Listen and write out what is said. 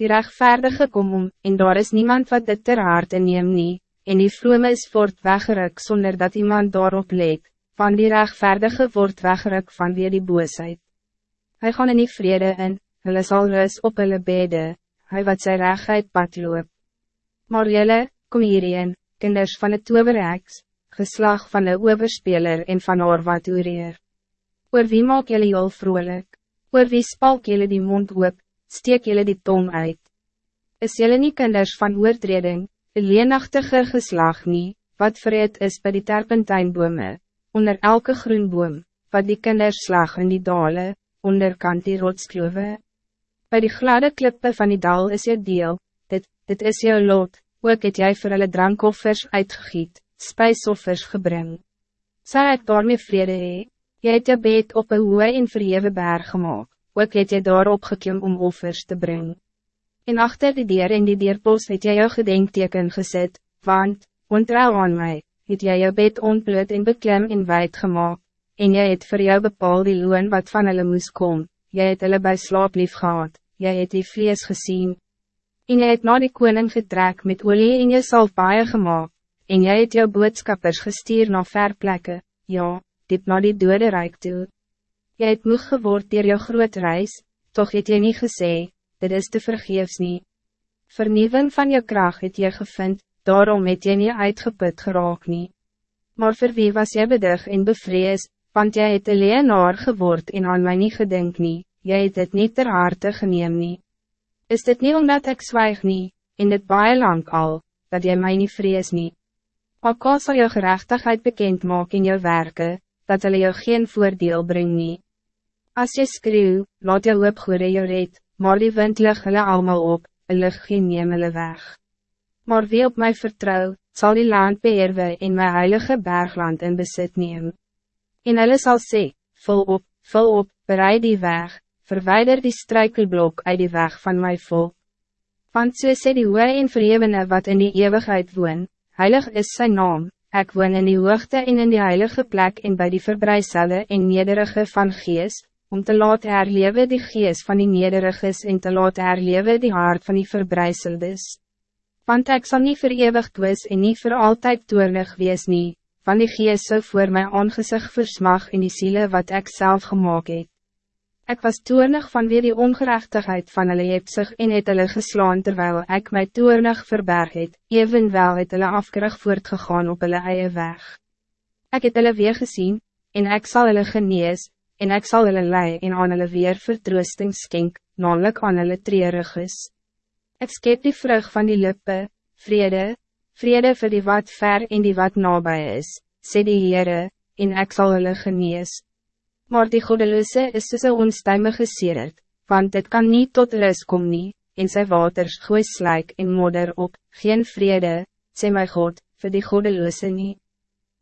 Die rechtvaardige kom om, en daar is niemand wat dit ter harte neem nie, en die vrome is voort weggeruk zonder dat iemand daarop leek, van die rechtvaardige wordt weggeruk van weer die boosheid. Hij gaan in die vrede in, hulle sal rus op hulle bede, hy wat sy rechtheid pad loop. Maar jylle, kom hierheen, kinders van het toverheks, geslag van de overspeler en van oor wat oereer. Oor wie maak jylle jol vrolijk? Oor wie spalk jylle die mond oop, steek jullie die tong uit. Is jullie niet kinders van oortreding, een leenachtige geslag niet, wat vreed is bij die terpentijnbome, onder elke groenboom, wat die kinders slag in die dale, onderkant die rotsklove. Bij die gladde klippe van die dal is je deel, dit, dit is jou lot, ook het jy vir hulle drankoffers uitgegiet, spijsoffers gebring. Sy het daarmee vrede hee, jy het jou bed op een hoë en verhewe berg gemaakt ook het jy daarop geklim om offers te brengen. En achter die dier in die dierpos het jy jou gedenkteken gezet, want, ontrouw aan mij, het jy jou bed ontbloot en beklim en wijd gemaakt, en jy het voor jou bepaal die loon wat van hulle moes kom, jy het hulle by slaap lief gehad, jy het die vlees gezien. En jy het na die koning getrek met olie en jy sal baie gemaakt, en jy het jou boodskappers gestuur na ver plekke, ja, diep na die dode rijk toe. Jy het moeg geword dier jou groot reis, toch het jy niet gesê, dit is te vergeefs nie. Vernieuwing van jou kracht het jy gevind, daarom het jy nie uitgeput geraak nie. Maar voor wie was jy bedig en bevrees, want jy het een leenaar geword en aan my nie gedink nie, jy het het niet ter harte geneem nie. Is dit niet omdat ik zwijg nie, in dit baie lang al, dat jy mij niet vrees nie? Ook sal jou gerechtigheid bekend maak in jou werken, dat hulle jou geen voordeel bring nie. Als je skreeuw, laat je hoop goede jou red, maar die wind lig hulle allemaal op, en lig geen neem hulle weg. Maar wie op mij vertrouw, zal die land beheerwe en mijn heilige bergland in besit neem. En hulle sal sê, vul op, vul op, bereid die weg, verwijder die struikelblok uit die weg van mijn volk. Want so sê die hoë en verhevene wat in die eeuwigheid woon, heilig is zijn naam, ik woon in die hoogte en in die heilige plek en bij die verbreiselde en nederige van geest, om te laten herleven die geest van die nederiges en te laten herleven die hart van die verbrijzeldes. Want ik zal niet verewigd wees en niet voor altijd toernig wees nie, van die geest so voor mijn aangezicht versmag in die ziele wat ik zelf gemaakt het. Ik was toernig van weer die ongerechtigheid van hulle hebsig en het hulle geslaan terwijl ik mij toernig verberg het, evenwel het hulle afkerig voortgegaan op hulle eie weg. Ik het hulle weer gezien, en ik zal hulle genees, en ik zal hulle lei en aan hulle weer vertroosting skenk, namelijk aan hulle treurig is. Ek skep die vrug van die lippe, vrede, vrede voor die wat ver en die wat nabij is, sê die Heere, en ik zal hulle genees. Maar die godeloose is soos een onstuimige sedert, want het kan niet tot rust kom nie, en sy waters gooi slijk en modder op, geen vrede, sê my God, voor die godeloose niet.